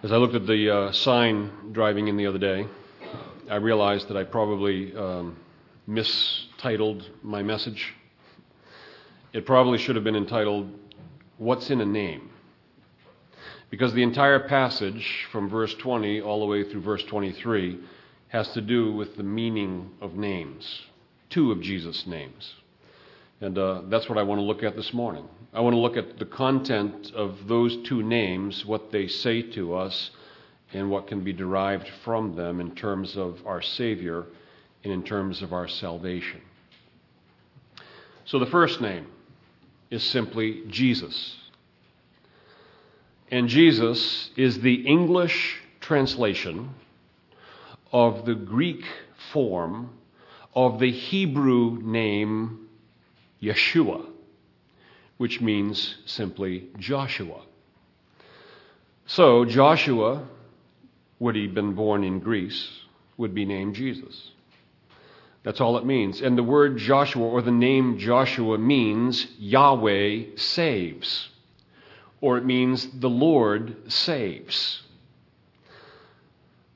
As I looked at the uh, sign driving in the other day, I realized that I probably um, mistitled my message. It probably should have been entitled, What's in a Name? Because the entire passage from verse 20 all the way through verse 23 has to do with the meaning of names, two of Jesus' names. And uh, that's what I want to look at this morning. I want to look at the content of those two names, what they say to us, and what can be derived from them in terms of our Savior and in terms of our salvation. So the first name is simply Jesus. And Jesus is the English translation of the Greek form of the Hebrew name Yeshua, which means simply Joshua. So, Joshua, would he been born in Greece, would be named Jesus. That's all it means. And the word Joshua or the name Joshua means Yahweh saves, or it means the Lord saves.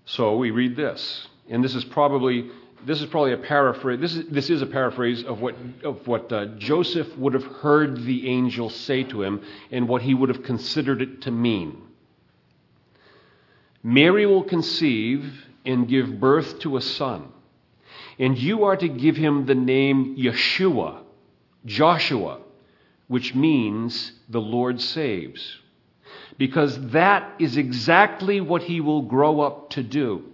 So we read this, and this is probably this is probably a paraphrase. This is, this is a paraphrase of what, of what uh, Joseph would have heard the angel say to him and what he would have considered it to mean. Mary will conceive and give birth to a son, and you are to give him the name Yeshua, Joshua, which means the Lord saves. Because that is exactly what he will grow up to do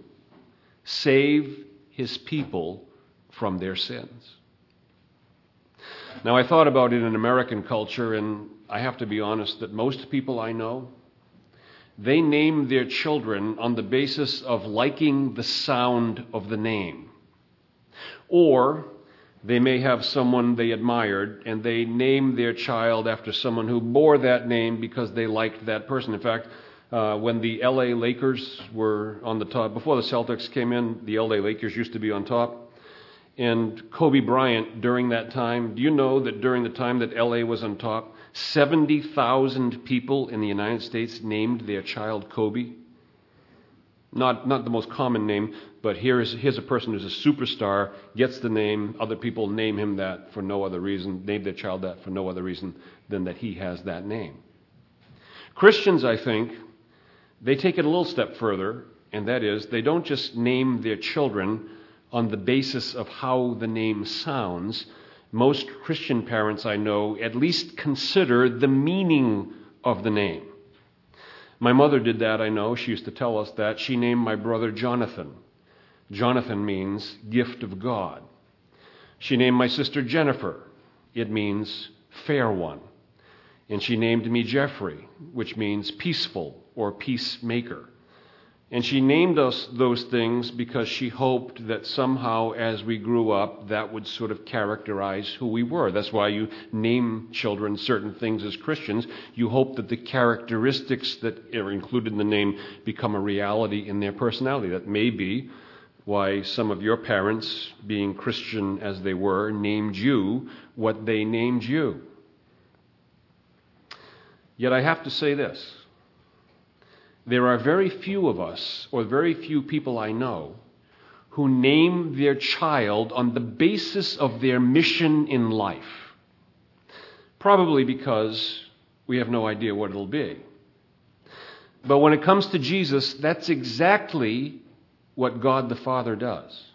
save his people from their sins. Now, I thought about it in American culture, and I have to be honest that most people I know, they name their children on the basis of liking the sound of the name. Or they may have someone they admired, and they name their child after someone who bore that name because they liked that person. In fact, uh, when the LA Lakers were on the top, before the Celtics came in, the LA Lakers used to be on top. And Kobe Bryant, during that time, do you know that during the time that LA was on top, 70,000 people in the United States named their child Kobe? Not, not the most common name, but here is, here's a person who's a superstar, gets the name, other people name him that for no other reason, name their child that for no other reason than that he has that name. Christians, I think, they take it a little step further, and that is they don't just name their children on the basis of how the name sounds. Most Christian parents I know at least consider the meaning of the name. My mother did that, I know. She used to tell us that. She named my brother Jonathan. Jonathan means gift of God. She named my sister Jennifer. It means fair one. And she named me Jeffrey, which means peaceful or peacemaker. And she named us those things because she hoped that somehow as we grew up, that would sort of characterize who we were. That's why you name children certain things as Christians. You hope that the characteristics that are included in the name become a reality in their personality. That may be why some of your parents, being Christian as they were, named you what they named you. Yet I have to say this there are very few of us, or very few people I know, who name their child on the basis of their mission in life. Probably because we have no idea what it'll be. But when it comes to Jesus, that's exactly what God the Father does.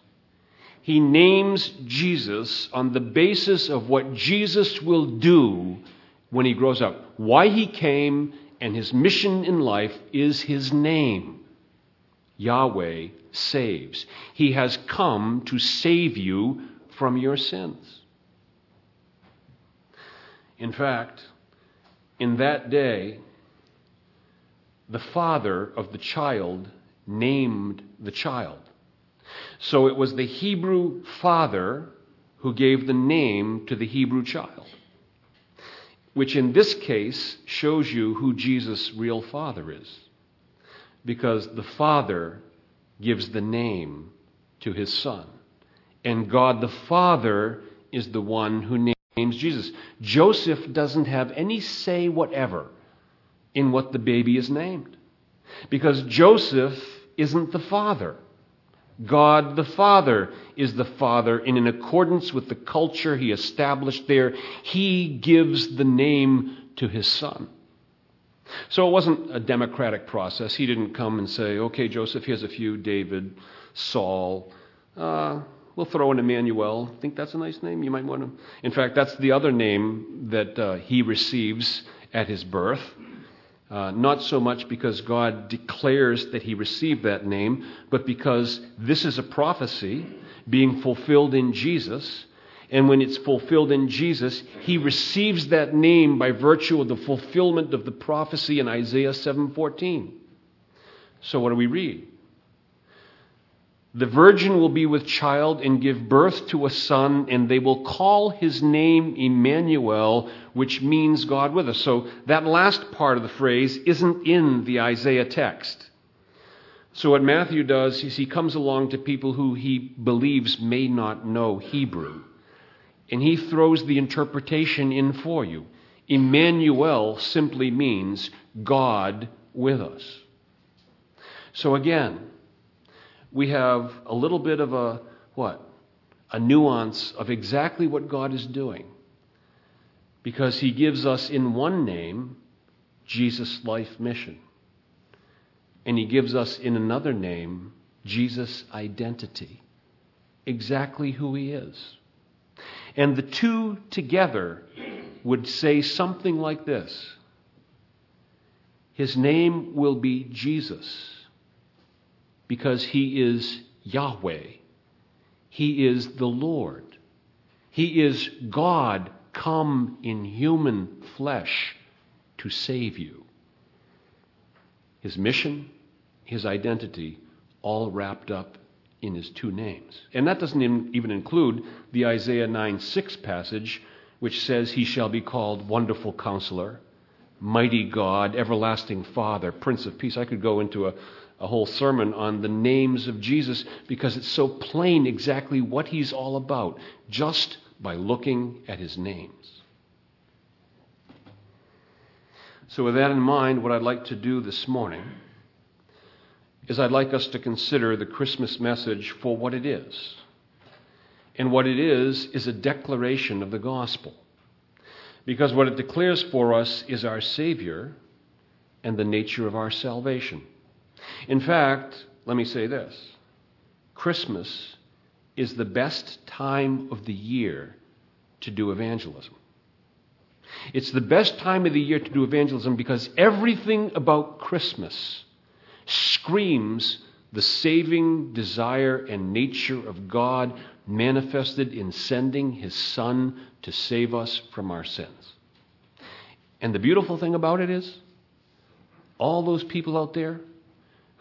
He names Jesus on the basis of what Jesus will do when he grows up. Why he came and his mission in life is his name. Yahweh saves. He has come to save you from your sins. In fact, in that day, the father of the child named the child. So it was the Hebrew father who gave the name to the Hebrew child which in this case shows you who Jesus' real father is. Because the father gives the name to his son. And God the Father is the one who names Jesus. Joseph doesn't have any say whatever in what the baby is named. Because Joseph isn't the father. God the Father is the Father, and in accordance with the culture he established there, he gives the name to his son. So it wasn't a democratic process. He didn't come and say, okay, Joseph, here's a few David, Saul. Uh, we'll throw in Emmanuel. Think that's a nice name? You might want to. In fact, that's the other name that uh, he receives at his birth. Uh, not so much because God declares that he received that name, but because this is a prophecy being fulfilled in Jesus. And when it's fulfilled in Jesus, he receives that name by virtue of the fulfillment of the prophecy in Isaiah 7:14. So what do we read? The virgin will be with child and give birth to a son, and they will call his name Emmanuel, which means God with us. So that last part of the phrase isn't in the Isaiah text. So what Matthew does is he comes along to people who he believes may not know Hebrew, and he throws the interpretation in for you. Emmanuel simply means God with us. So again, we have a little bit of a what? A nuance of exactly what God is doing. Because he gives us in one name Jesus' life mission. And he gives us in another name Jesus' identity. Exactly who he is. And the two together would say something like this His name will be Jesus because he is Yahweh. He is the Lord. He is God come in human flesh to save you. His mission, his identity, all wrapped up in his two names. And that doesn't even include the Isaiah 9 6 passage, which says, He shall be called Wonderful Counselor, Mighty God, Everlasting Father, Prince of Peace. I could go into a, a whole sermon on the names of Jesus because it's so plain exactly what he's all about just by looking at his names. So, with that in mind, what I'd like to do this morning is I'd like us to consider the Christmas message for what it is. And what it is, is a declaration of the gospel. Because what it declares for us is our Savior and the nature of our salvation. In fact, let me say this Christmas is the best time of the year to do evangelism. It's the best time of the year to do evangelism because everything about Christmas screams the saving desire and nature of God manifested in sending His Son to save us from our sins. And the beautiful thing about it is, all those people out there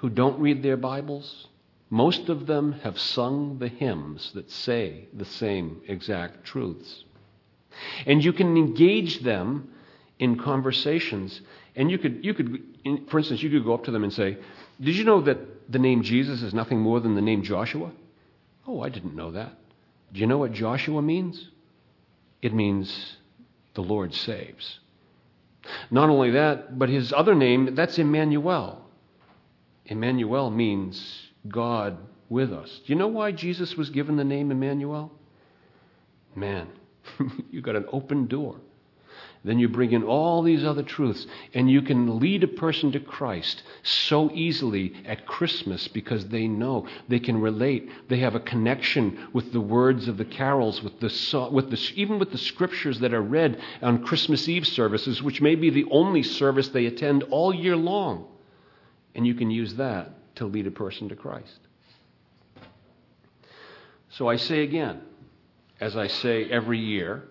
who don't read their Bibles, most of them have sung the hymns that say the same exact truths. And you can engage them in conversations. And you could, you could, for instance, you could go up to them and say, Did you know that the name Jesus is nothing more than the name Joshua? Oh, I didn't know that. Do you know what Joshua means? It means the Lord saves. Not only that, but his other name, that's Emmanuel. Emmanuel means God with us. Do you know why Jesus was given the name Emmanuel? Man, you got an open door. Then you bring in all these other truths, and you can lead a person to Christ so easily at Christmas because they know they can relate. They have a connection with the words of the carols, with the, with the, even with the scriptures that are read on Christmas Eve services, which may be the only service they attend all year long. And you can use that to lead a person to Christ. So I say again, as I say every year,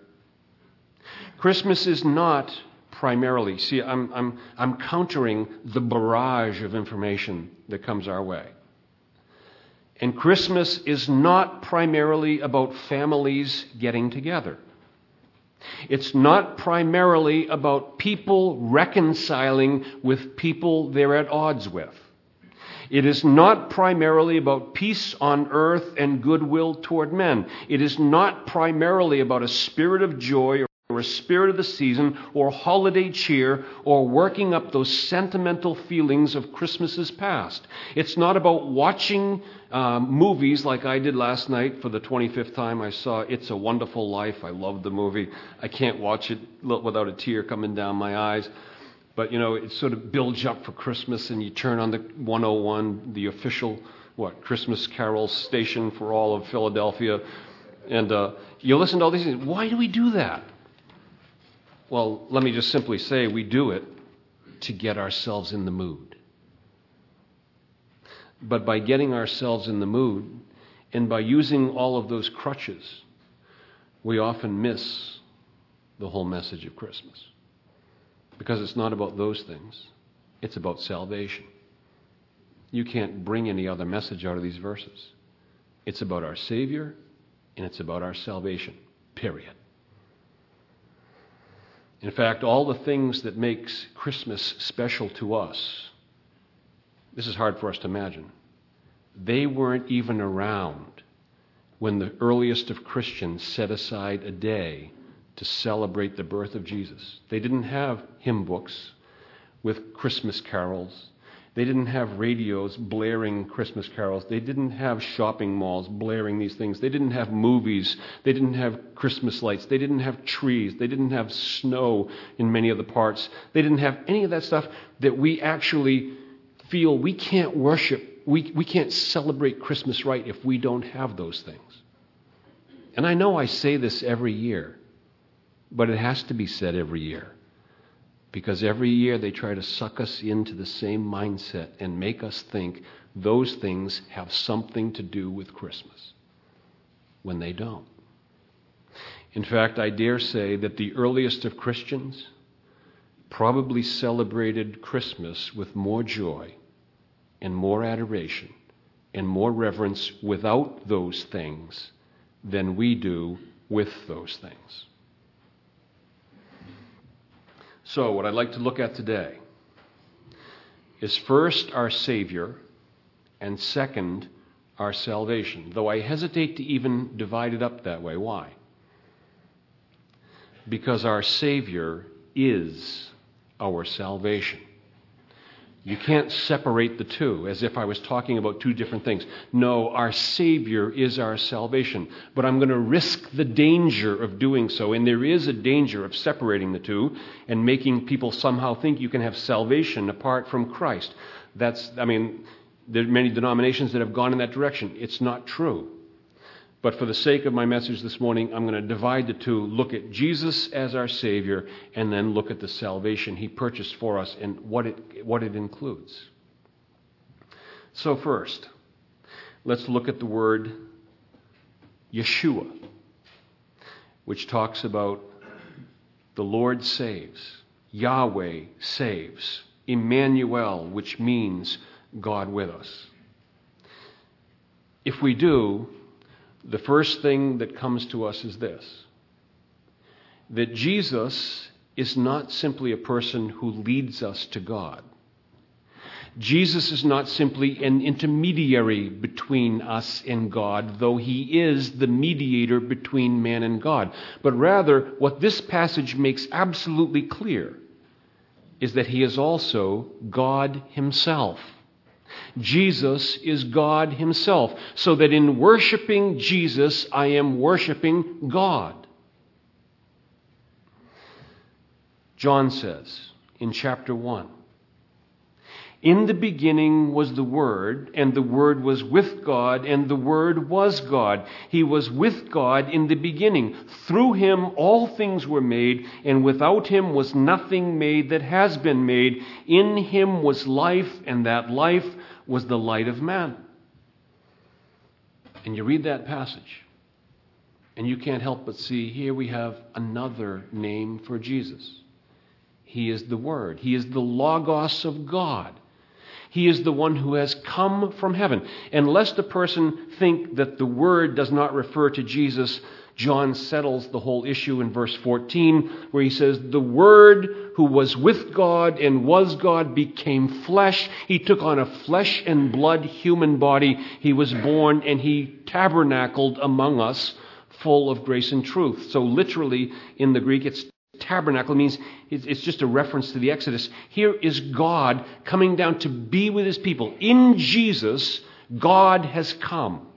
Christmas is not primarily, see, I'm, I'm, I'm countering the barrage of information that comes our way. And Christmas is not primarily about families getting together. It's not primarily about people reconciling with people they're at odds with. It is not primarily about peace on earth and goodwill toward men. It is not primarily about a spirit of joy or a spirit of the season or holiday cheer or working up those sentimental feelings of Christmases past. It's not about watching um, movies like I did last night for the 25th time. I saw It's a Wonderful Life. I love the movie. I can't watch it without a tear coming down my eyes. But, you know, it sort of builds up for Christmas, and you turn on the 101, the official, what, Christmas carol station for all of Philadelphia. And uh, you listen to all these things. Why do we do that? Well, let me just simply say we do it to get ourselves in the mood. But by getting ourselves in the mood and by using all of those crutches, we often miss the whole message of Christmas. Because it's not about those things, it's about salvation. You can't bring any other message out of these verses. It's about our Savior and it's about our salvation, period. In fact, all the things that makes Christmas special to us, this is hard for us to imagine. They weren't even around when the earliest of Christians set aside a day to celebrate the birth of Jesus. They didn't have hymn books with Christmas carols. They didn't have radios blaring Christmas carols. They didn't have shopping malls blaring these things. They didn't have movies. They didn't have Christmas lights. They didn't have trees. They didn't have snow in many of the parts. They didn't have any of that stuff that we actually feel we can't worship, we, we can't celebrate Christmas right if we don't have those things. And I know I say this every year, but it has to be said every year because every year they try to suck us into the same mindset and make us think those things have something to do with Christmas when they don't. In fact, I dare say that the earliest of Christians probably celebrated Christmas with more joy and more adoration and more reverence without those things than we do with those things. So, what I'd like to look at today is first our Savior, and second, our salvation. Though I hesitate to even divide it up that way. Why? Because our Savior is our salvation. You can't separate the two as if I was talking about two different things. No, our Savior is our salvation. But I'm going to risk the danger of doing so. And there is a danger of separating the two and making people somehow think you can have salvation apart from Christ. That's, I mean, there are many denominations that have gone in that direction. It's not true. But for the sake of my message this morning, I'm going to divide the two look at Jesus as our Savior, and then look at the salvation He purchased for us and what it, what it includes. So, first, let's look at the word Yeshua, which talks about the Lord saves, Yahweh saves, Emmanuel, which means God with us. If we do, the first thing that comes to us is this that Jesus is not simply a person who leads us to God. Jesus is not simply an intermediary between us and God, though he is the mediator between man and God. But rather, what this passage makes absolutely clear is that he is also God himself. Jesus is God Himself, so that in worshiping Jesus, I am worshiping God. John says in chapter 1 In the beginning was the Word, and the Word was with God, and the Word was God. He was with God in the beginning. Through Him all things were made, and without Him was nothing made that has been made. In Him was life, and that life was the light of man. And you read that passage, and you can't help but see here we have another name for Jesus. He is the Word, He is the Logos of God. He is the one who has come from heaven. And lest a person think that the Word does not refer to Jesus, John settles the whole issue in verse 14, where he says, The Word who was with God and was God became flesh. He took on a flesh and blood human body. He was born and he tabernacled among us full of grace and truth. So, literally, in the Greek, it's tabernacle means it's just a reference to the Exodus. Here is God coming down to be with his people. In Jesus, God has come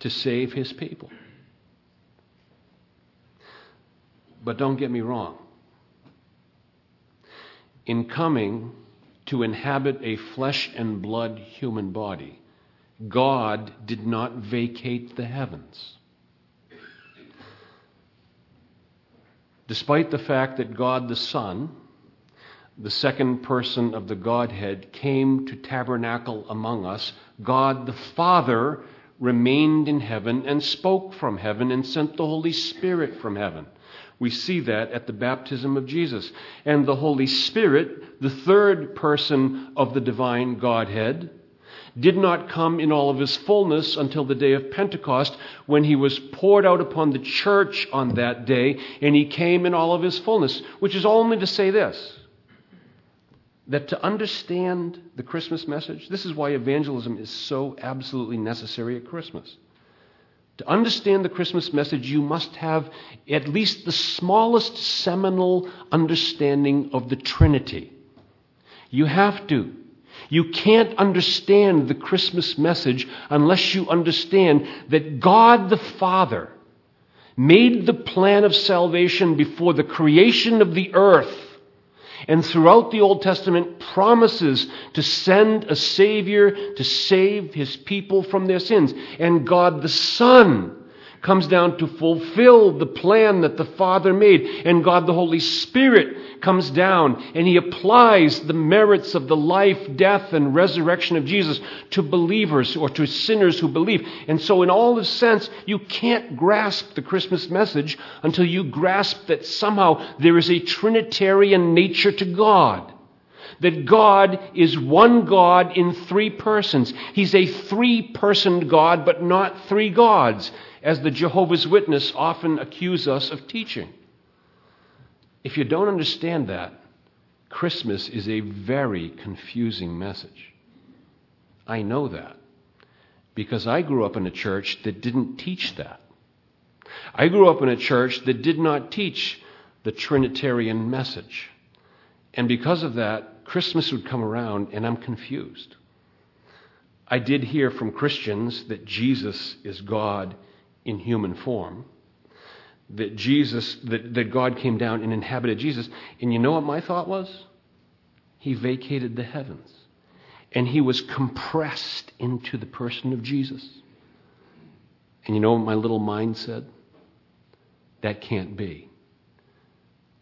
to save his people. But don't get me wrong. In coming to inhabit a flesh and blood human body, God did not vacate the heavens. Despite the fact that God the Son, the second person of the Godhead, came to tabernacle among us, God the Father remained in heaven and spoke from heaven and sent the Holy Spirit from heaven. We see that at the baptism of Jesus. And the Holy Spirit, the third person of the divine Godhead, did not come in all of his fullness until the day of Pentecost when he was poured out upon the church on that day, and he came in all of his fullness, which is only to say this that to understand the Christmas message, this is why evangelism is so absolutely necessary at Christmas. To understand the Christmas message, you must have at least the smallest seminal understanding of the Trinity. You have to. You can't understand the Christmas message unless you understand that God the Father made the plan of salvation before the creation of the earth and throughout the Old Testament promises to send a Savior to save His people from their sins. And God the Son comes down to fulfill the plan that the Father made. And God the Holy Spirit comes down and He applies the merits of the life, death, and resurrection of Jesus to believers or to sinners who believe. And so, in all this sense, you can't grasp the Christmas message until you grasp that somehow there is a Trinitarian nature to God that God is one God in three persons. He's a three person God, but not three gods as the Jehovah's Witness often accuse us of teaching. If you don't understand that, Christmas is a very confusing message. I know that because I grew up in a church that didn't teach that. I grew up in a church that did not teach the Trinitarian message. And because of that, Christmas would come around and I'm confused. I did hear from Christians that Jesus is God in human form, that Jesus, that, that God came down and inhabited Jesus. And you know what my thought was? He vacated the heavens. And he was compressed into the person of Jesus. And you know what my little mind said? That can't be.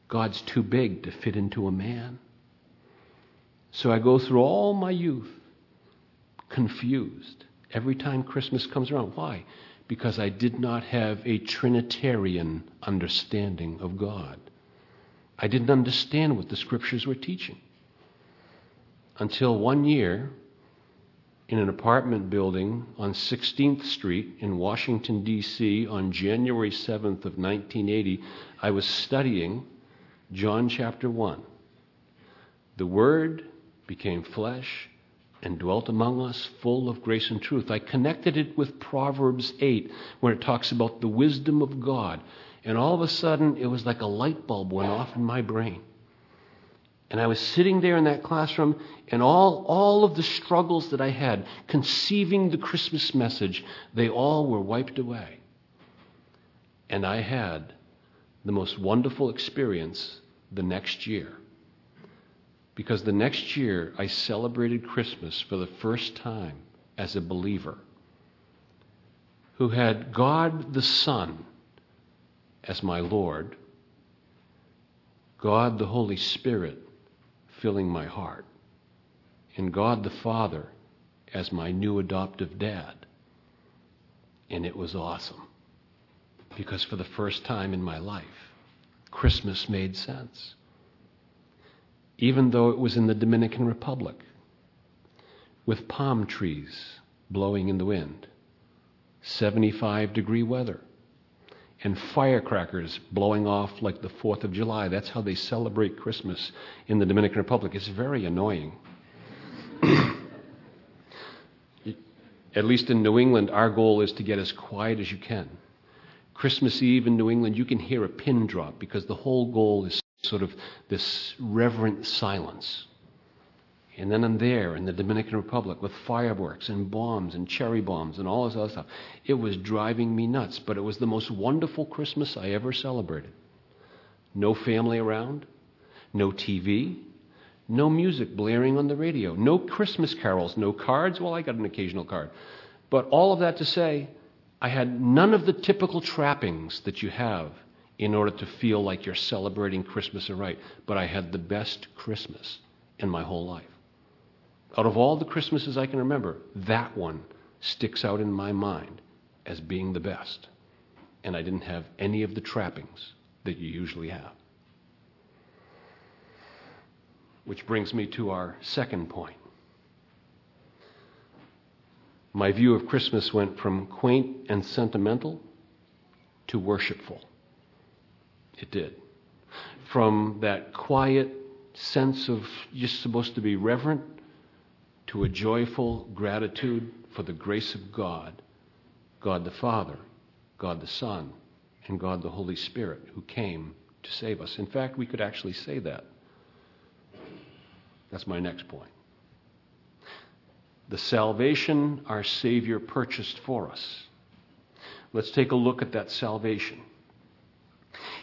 God's too big to fit into a man. So I go through all my youth confused every time Christmas comes around. Why? Because I did not have a Trinitarian understanding of God. I didn't understand what the scriptures were teaching. Until one year, in an apartment building on 16th Street in Washington, D.C., on January 7th of 1980, I was studying John chapter 1. The Word became flesh and dwelt among us full of grace and truth. I connected it with Proverbs 8, where it talks about the wisdom of God. And all of a sudden, it was like a light bulb went off in my brain. And I was sitting there in that classroom, and all, all of the struggles that I had conceiving the Christmas message, they all were wiped away. And I had the most wonderful experience the next year because the next year I celebrated Christmas for the first time as a believer who had God the Son as my Lord, God the Holy Spirit filling my heart, and God the Father as my new adoptive dad. And it was awesome because for the first time in my life, Christmas made sense even though it was in the Dominican Republic, with palm trees blowing in the wind, 75 degree weather, and firecrackers blowing off like the 4th of July. That's how they celebrate Christmas in the Dominican Republic. It's very annoying. At least in New England, our goal is to get as quiet as you can. Christmas Eve in New England, you can hear a pin drop because the whole goal is sort of this reverent silence. And then I'm there in the Dominican Republic with fireworks and bombs and cherry bombs and all this other stuff. It was driving me nuts, but it was the most wonderful Christmas I ever celebrated. No family around, no TV, no music blaring on the radio, no Christmas carols, no cards. Well, I got an occasional card. But all of that to say, I had none of the typical trappings that you have in order to feel like you're celebrating Christmas right. But I had the best Christmas in my whole life. Out of all the Christmases I can remember, that one sticks out in my mind as being the best. And I didn't have any of the trappings that you usually have. Which brings me to our second point. My view of Christmas went from quaint and sentimental to worshipful. It did. From that quiet sense of just supposed to be reverent to a joyful gratitude for the grace of God, God the Father, God the Son, and God the Holy Spirit who came to save us. In fact, we could actually say that. That's my next point. The salvation our Savior purchased for us. Let's take a look at that salvation.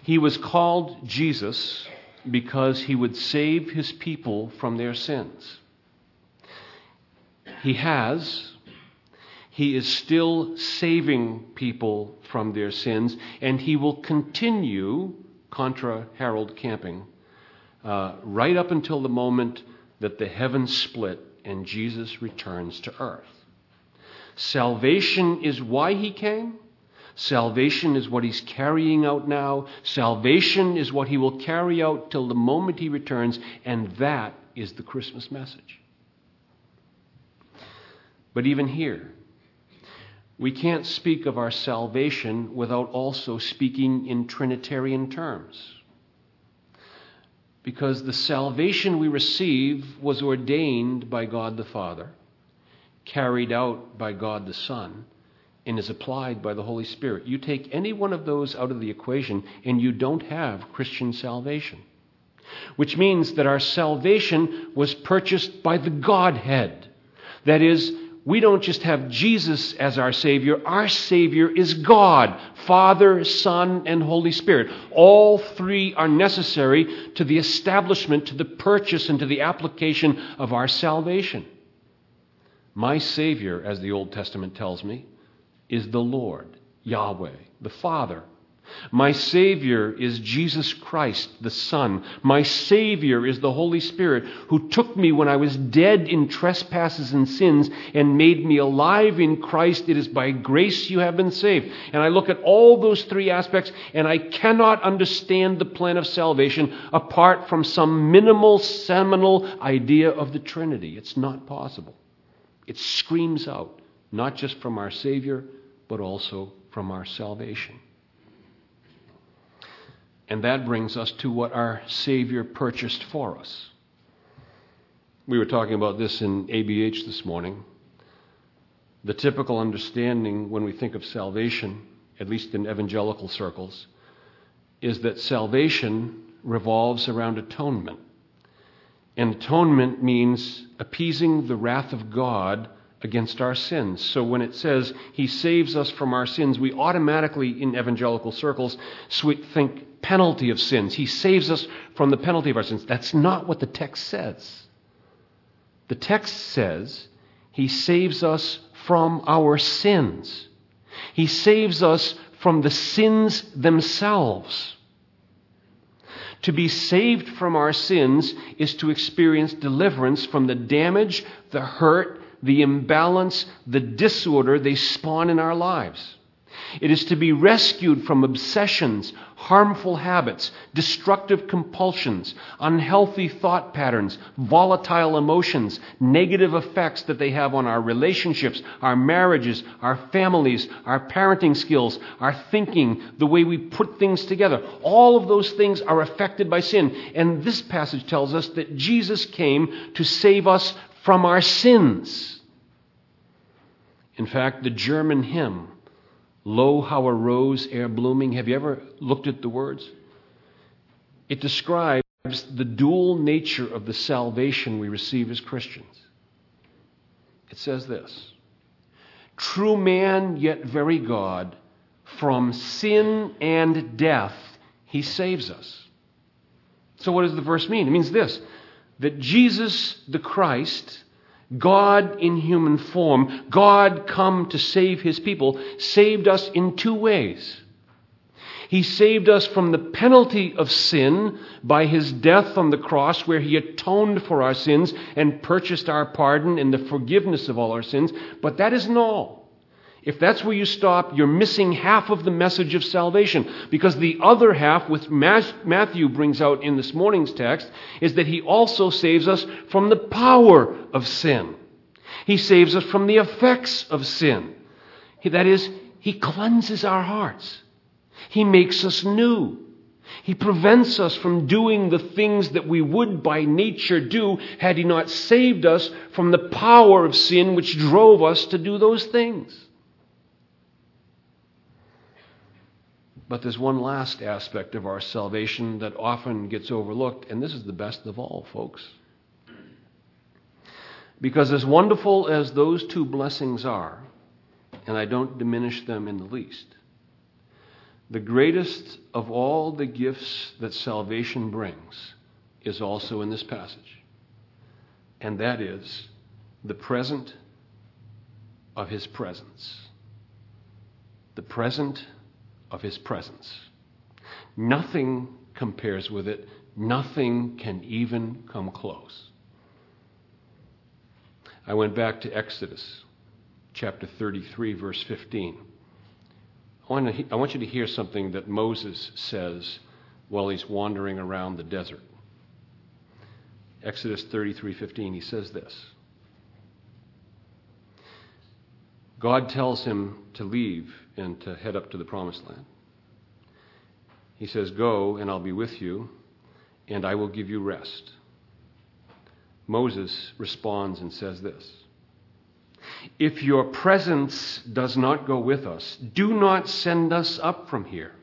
He was called Jesus because he would save his people from their sins. He has. He is still saving people from their sins, and he will continue, contra Harold Camping, uh, right up until the moment that the heavens split and Jesus returns to earth. Salvation is why he came. Salvation is what he's carrying out now. Salvation is what he will carry out till the moment he returns, and that is the Christmas message. But even here, we can't speak of our salvation without also speaking in Trinitarian terms. Because the salvation we receive was ordained by God the Father, carried out by God the Son, and is applied by the Holy Spirit. You take any one of those out of the equation, and you don't have Christian salvation. Which means that our salvation was purchased by the Godhead. That is, we don't just have Jesus as our Savior, our Savior is God, Father, Son, and Holy Spirit. All three are necessary to the establishment, to the purchase, and to the application of our salvation. My Savior, as the Old Testament tells me, is the Lord, Yahweh, the Father, my Savior is Jesus Christ, the Son. My Savior is the Holy Spirit, who took me when I was dead in trespasses and sins and made me alive in Christ. It is by grace you have been saved. And I look at all those three aspects, and I cannot understand the plan of salvation apart from some minimal, seminal idea of the Trinity. It's not possible. It screams out, not just from our Savior, but also from our salvation. And that brings us to what our Savior purchased for us. We were talking about this in ABH this morning. The typical understanding when we think of salvation, at least in evangelical circles, is that salvation revolves around atonement. And atonement means appeasing the wrath of God against our sins. So when it says he saves us from our sins, we automatically, in evangelical circles, think penalty of sins. He saves us from the penalty of our sins. That's not what the text says. The text says he saves us from our sins. He saves us from the sins themselves. To be saved from our sins is to experience deliverance from the damage, the hurt, the imbalance, the disorder they spawn in our lives. It is to be rescued from obsessions, harmful habits, destructive compulsions, unhealthy thought patterns, volatile emotions, negative effects that they have on our relationships, our marriages, our families, our parenting skills, our thinking, the way we put things together. All of those things are affected by sin. And this passage tells us that Jesus came to save us from our sins. In fact, the German hymn, Lo, how a rose ere blooming. Have you ever looked at the words? It describes the dual nature of the salvation we receive as Christians. It says this True man, yet very God, from sin and death, he saves us. So, what does the verse mean? It means this that Jesus the Christ, God in human form, God come to save his people, saved us in two ways. He saved us from the penalty of sin by his death on the cross, where he atoned for our sins and purchased our pardon and the forgiveness of all our sins. But that isn't all. If that's where you stop, you're missing half of the message of salvation. Because the other half, which Matthew brings out in this morning's text, is that he also saves us from the power of sin. He saves us from the effects of sin. That is, he cleanses our hearts. He makes us new. He prevents us from doing the things that we would by nature do had He not saved us from the power of sin which drove us to do those things. But there's one last aspect of our salvation that often gets overlooked, and this is the best of all, folks. Because as wonderful as those two blessings are, and I don't diminish them in the least, the greatest of all the gifts that salvation brings is also in this passage, and that is the present of His presence. The present of His presence. Nothing compares with it, nothing can even come close. I went back to Exodus chapter 33, verse 15. I want, to, I want you to hear something that Moses says while he's wandering around the desert. Exodus 33:15 he says this. God tells him to leave and to head up to the promised land. He says, "Go and I'll be with you and I will give you rest." Moses responds and says this. If your presence does not go with us, do not send us up from here.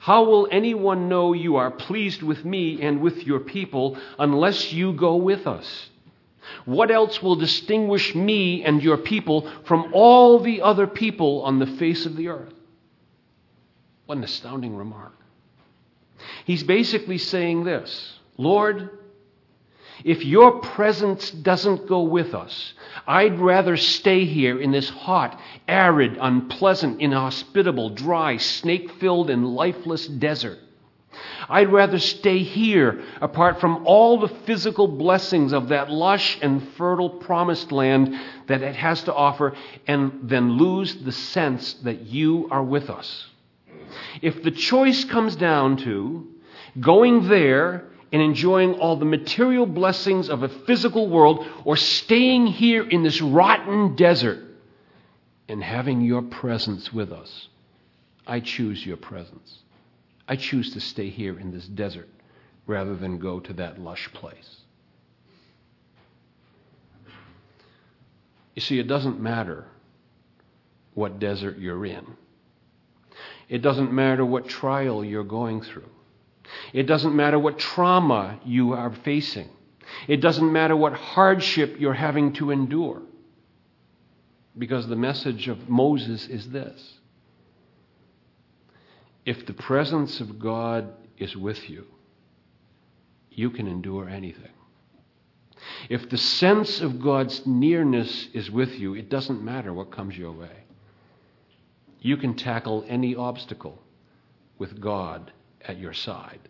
How will anyone know you are pleased with me and with your people unless you go with us? What else will distinguish me and your people from all the other people on the face of the earth? What an astounding remark. He's basically saying this Lord, if your presence doesn't go with us, I'd rather stay here in this hot, arid, unpleasant, inhospitable, dry, snake filled, and lifeless desert. I'd rather stay here apart from all the physical blessings of that lush and fertile promised land that it has to offer and then lose the sense that you are with us. If the choice comes down to going there and enjoying all the material blessings of a physical world or staying here in this rotten desert and having your presence with us. I choose your presence. I choose to stay here in this desert rather than go to that lush place. You see, it doesn't matter what desert you're in. It doesn't matter what trial you're going through. It doesn't matter what trauma you are facing. It doesn't matter what hardship you're having to endure. Because the message of Moses is this if the presence of God is with you, you can endure anything. If the sense of God's nearness is with you, it doesn't matter what comes your way. You can tackle any obstacle with God at your side.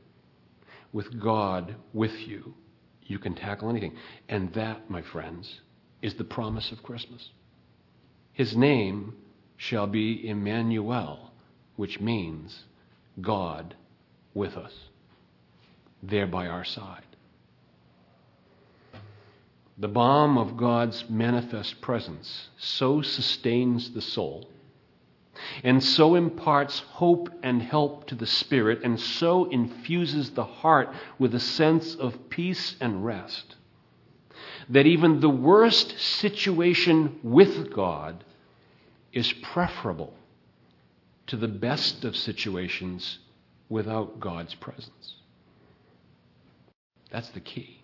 With God with you, you can tackle anything. And that, my friends, is the promise of Christmas. His name shall be Emmanuel, which means God with us, there by our side. The balm of God's manifest presence so sustains the soul and so imparts hope and help to the spirit, and so infuses the heart with a sense of peace and rest, that even the worst situation with God is preferable to the best of situations without God's presence. That's the key.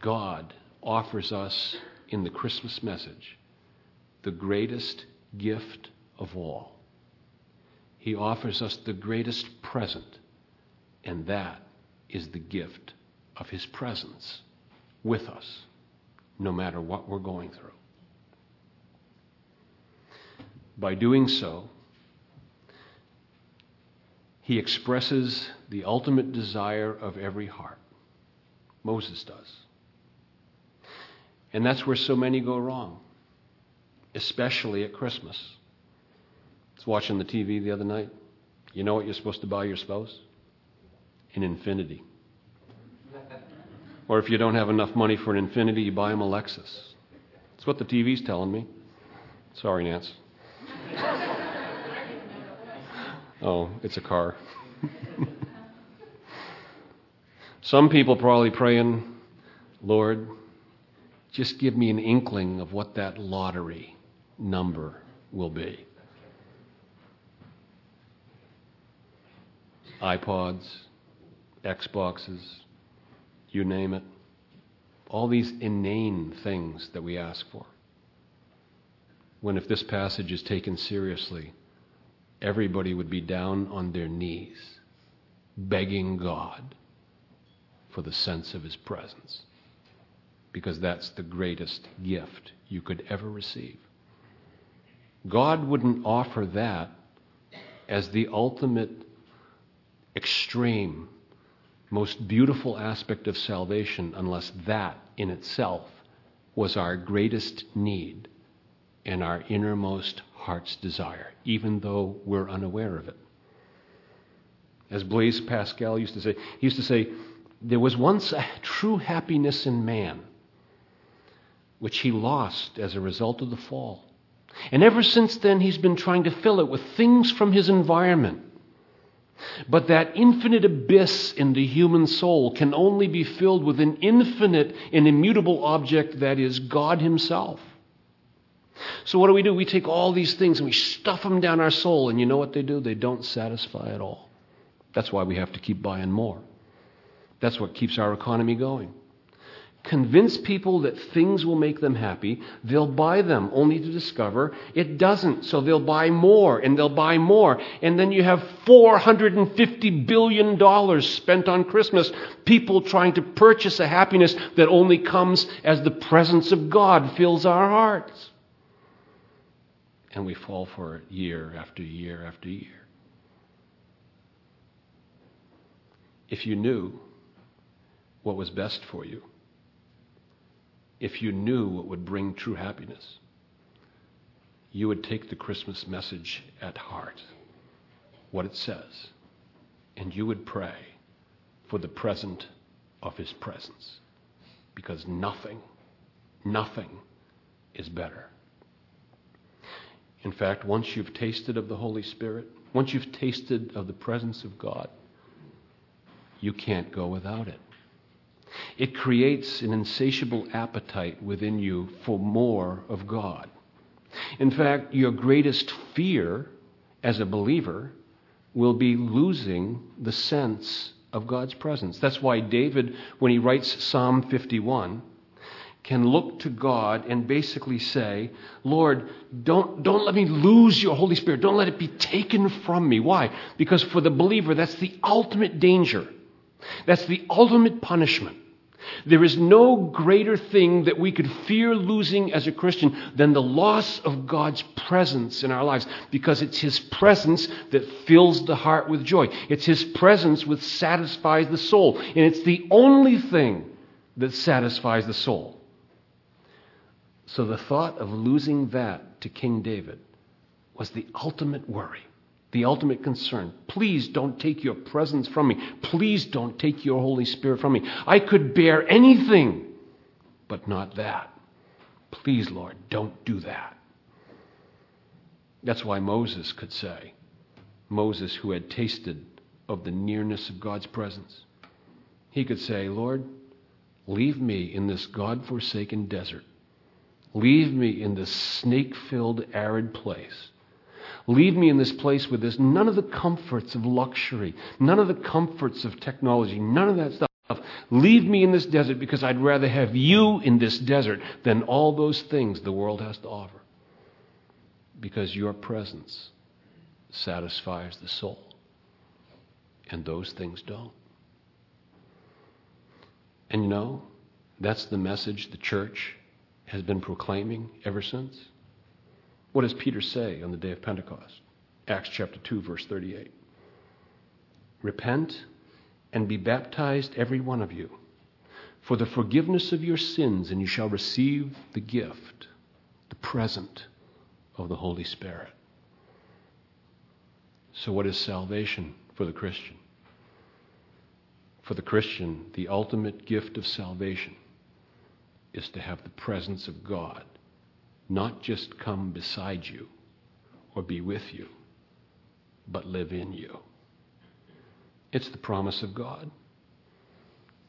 God offers us in the Christmas message the greatest gift of all. He offers us the greatest present, and that is the gift of His presence with us, no matter what we're going through. By doing so, he expresses the ultimate desire of every heart. Moses does. And that's where so many go wrong, especially at Christmas. I was watching the TV the other night. You know what you're supposed to buy your spouse? An Infiniti. Or if you don't have enough money for an Infiniti, you buy him a Lexus. That's what the TV's telling me. Sorry, Nance. Oh, it's a car. Some people probably praying, Lord, just give me an inkling of what that lottery number will be. iPods, Xboxes, you name it. All these inane things that we ask for. When, if this passage is taken seriously, everybody would be down on their knees, begging God for the sense of His presence. Because that's the greatest gift you could ever receive. God wouldn't offer that as the ultimate, extreme, most beautiful aspect of salvation unless that in itself was our greatest need and our innermost heart's desire, even though we're unaware of it. As Blaise Pascal used to say, he used to say, there was once a true happiness in man, which he lost as a result of the fall. And ever since then, he's been trying to fill it with things from his environment. But that infinite abyss in the human soul can only be filled with an infinite and immutable object that is God Himself. So, what do we do? We take all these things and we stuff them down our soul, and you know what they do? They don't satisfy at all. That's why we have to keep buying more. That's what keeps our economy going. Convince people that things will make them happy, they'll buy them only to discover it doesn't. So they'll buy more and they'll buy more. And then you have $450 billion spent on Christmas, people trying to purchase a happiness that only comes as the presence of God fills our hearts and we fall for it year after year after year. If you knew what was best for you, if you knew what would bring true happiness, you would take the Christmas message at heart, what it says, and you would pray for the present of His presence. Because nothing, nothing is better in fact, once you've tasted of the Holy Spirit, once you've tasted of the presence of God, you can't go without it. It creates an insatiable appetite within you for more of God. In fact, your greatest fear as a believer will be losing the sense of God's presence. That's why David, when he writes Psalm 51, can look to God and basically say, Lord, don't, don't let me lose your Holy Spirit. Don't let it be taken from me. Why? Because for the believer, that's the ultimate danger. That's the ultimate punishment. There is no greater thing that we could fear losing as a Christian than the loss of God's presence in our lives because it's His presence that fills the heart with joy. It's His presence that satisfies the soul. And it's the only thing that satisfies the soul. So the thought of losing that to King David was the ultimate worry, the ultimate concern. Please don't take your presence from me. Please don't take your Holy Spirit from me. I could bear anything, but not that. Please, Lord, don't do that. That's why Moses could say, Moses, who had tasted of the nearness of God's presence, he could say, Lord, leave me in this God forsaken desert Leave me in this snake filled, arid place. Leave me in this place with this. None of the comforts of luxury, none of the comforts of technology, none of that stuff. Leave me in this desert because I'd rather have you in this desert than all those things the world has to offer. Because your presence satisfies the soul, and those things don't. And you know, that's the message the church has been proclaiming ever since. What does Peter say on the day of Pentecost? Acts chapter 2, verse 38. Repent and be baptized, every one of you, for the forgiveness of your sins, and you shall receive the gift, the present of the Holy Spirit. So, what is salvation for the Christian? For the Christian, the ultimate gift of salvation is to have the presence of God not just come beside you or be with you, but live in you. It's the promise of God.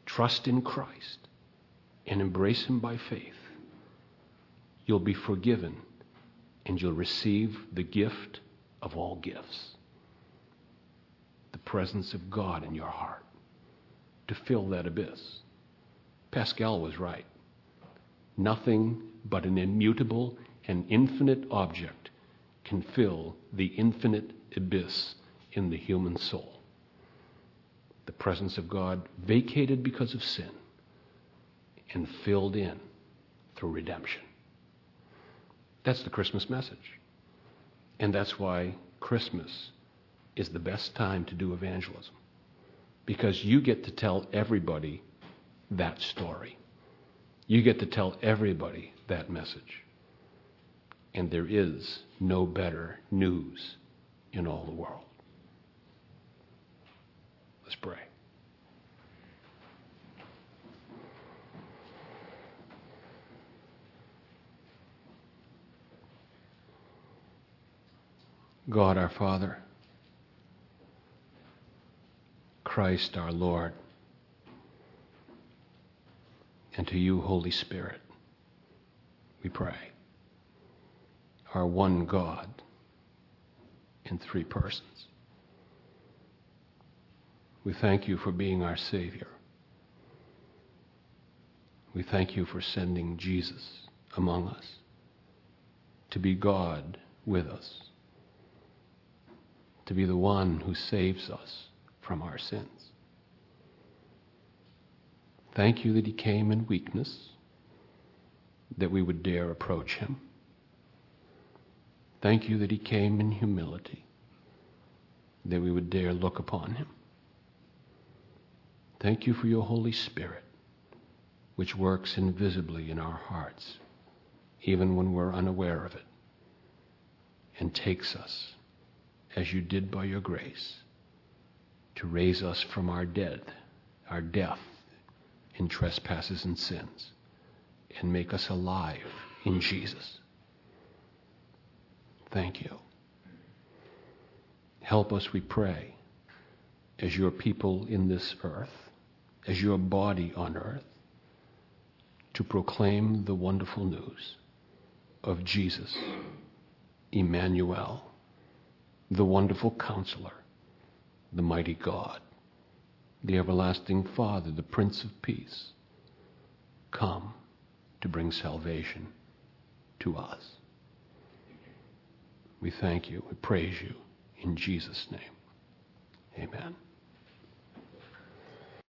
Trust in Christ and embrace Him by faith. You'll be forgiven and you'll receive the gift of all gifts the presence of God in your heart to fill that abyss. Pascal was right. Nothing but an immutable and infinite object can fill the infinite abyss in the human soul. The presence of God vacated because of sin and filled in through redemption. That's the Christmas message. And that's why Christmas is the best time to do evangelism. Because you get to tell everybody that story. You get to tell everybody that message. And there is no better news in all the world. Let's pray. God our Father, Christ our Lord, and to you, Holy Spirit, we pray. Our one God in three persons. We thank you for being our Savior. We thank you for sending Jesus among us to be God with us, to be the one who saves us from our sins. Thank you that He came in weakness, that we would dare approach Him. Thank you that He came in humility, that we would dare look upon Him. Thank you for your Holy Spirit, which works invisibly in our hearts, even when we're unaware of it, and takes us, as you did by your grace, to raise us from our dead, our death in trespasses and sins, and make us alive in Jesus. Thank you. Help us, we pray, as your people in this earth, as your body on earth, to proclaim the wonderful news of Jesus, Emmanuel, the wonderful counselor, the mighty God, the everlasting Father, the Prince of Peace, come to bring salvation to us. We thank you. We praise you. In Jesus' name, amen.